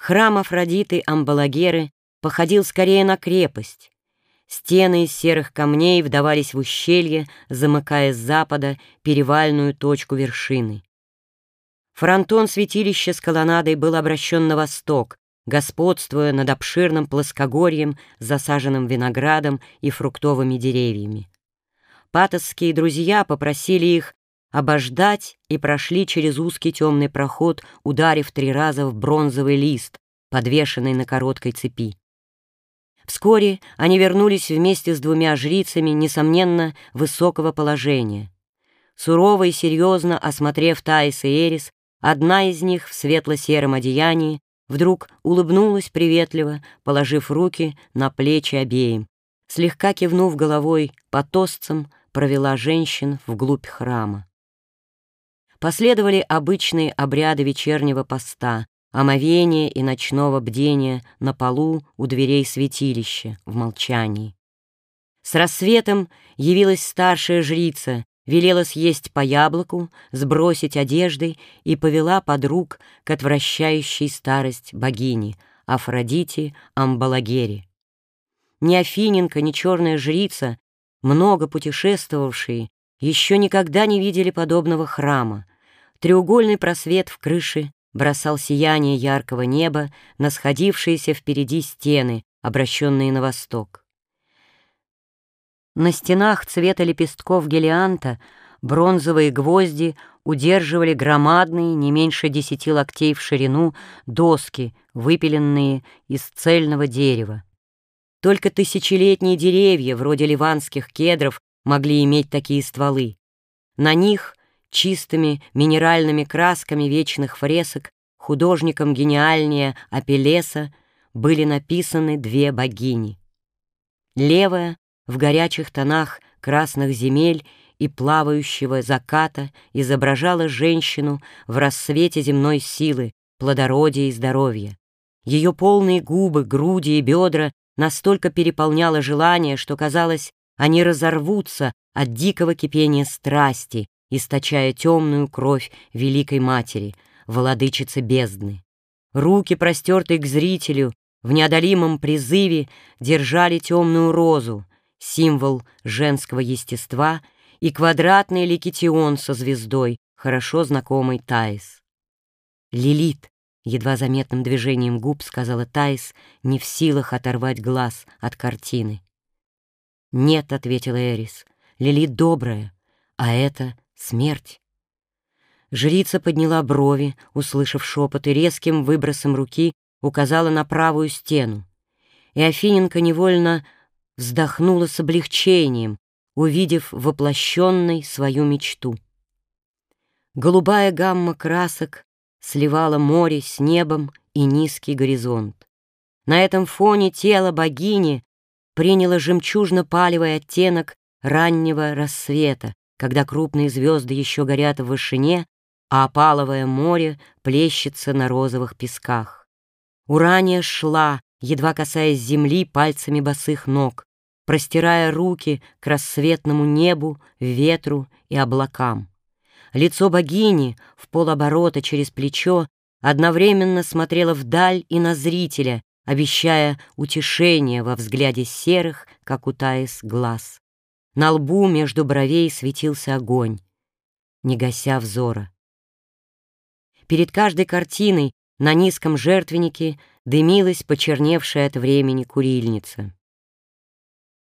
Храм Афродиты Амбалагеры походил скорее на крепость. Стены из серых камней вдавались в ущелье, замыкая с запада перевальную точку вершины. Фронтон святилища с колоннадой был обращен на восток, господствуя над обширным плоскогорьем, засаженным виноградом и фруктовыми деревьями. Патосские друзья попросили их обождать и прошли через узкий темный проход, ударив три раза в бронзовый лист, подвешенный на короткой цепи. Вскоре они вернулись вместе с двумя жрицами, несомненно, высокого положения. Сурово и серьезно осмотрев Таис и Эрис, одна из них в светло-сером одеянии вдруг улыбнулась приветливо, положив руки на плечи обеим. Слегка кивнув головой по тостцам, провела женщин вглубь храма. Последовали обычные обряды вечернего поста, омовения и ночного бдения на полу у дверей святилища в молчании. С рассветом явилась старшая жрица, велела съесть по яблоку, сбросить одежды и повела подруг к отвращающей старость богини Афродите Амбалагере. Ни Афиненко, ни черная жрица, много путешествовавшие, еще никогда не видели подобного храма, Треугольный просвет в крыше бросал сияние яркого неба на сходившиеся впереди стены, обращенные на восток. На стенах цвета лепестков гелианта бронзовые гвозди удерживали громадные, не меньше десяти локтей в ширину, доски, выпиленные из цельного дерева. Только тысячелетние деревья, вроде ливанских кедров, могли иметь такие стволы. На них чистыми минеральными красками вечных фресок художником гениальнее Апеллеса были написаны две богини. Левая в горячих тонах красных земель и плавающего заката изображала женщину в рассвете земной силы, плодородия и здоровья. Ее полные губы, груди и бедра настолько переполняло желание, что, казалось, они разорвутся от дикого кипения страсти, источая темную кровь Великой Матери, владычицы бездны. Руки, простертые к зрителю, в неодолимом призыве держали темную розу, символ женского естества, и квадратный ликетион со звездой, хорошо знакомый Таис. «Лилит», — едва заметным движением губ сказала Таис, не в силах оторвать глаз от картины. «Нет», — ответила Эрис, — «Лилит добрая, а это Смерть. Жрица подняла брови, услышав шепот, и резким выбросом руки указала на правую стену. И Афиненко невольно вздохнула с облегчением, увидев воплощенной свою мечту. Голубая гамма красок сливала море с небом и низкий горизонт. На этом фоне тело богини приняло жемчужно-палевый оттенок раннего рассвета, когда крупные звезды еще горят в вышине, а опаловое море плещется на розовых песках. Урания шла, едва касаясь земли пальцами босых ног, простирая руки к рассветному небу, ветру и облакам. Лицо богини в полоборота через плечо одновременно смотрело вдаль и на зрителя, обещая утешение во взгляде серых, как у Таис, глаз. На лбу между бровей светился огонь, не гася взора. Перед каждой картиной на низком жертвеннике дымилась почерневшая от времени курильница.